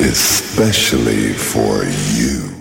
Especially for you.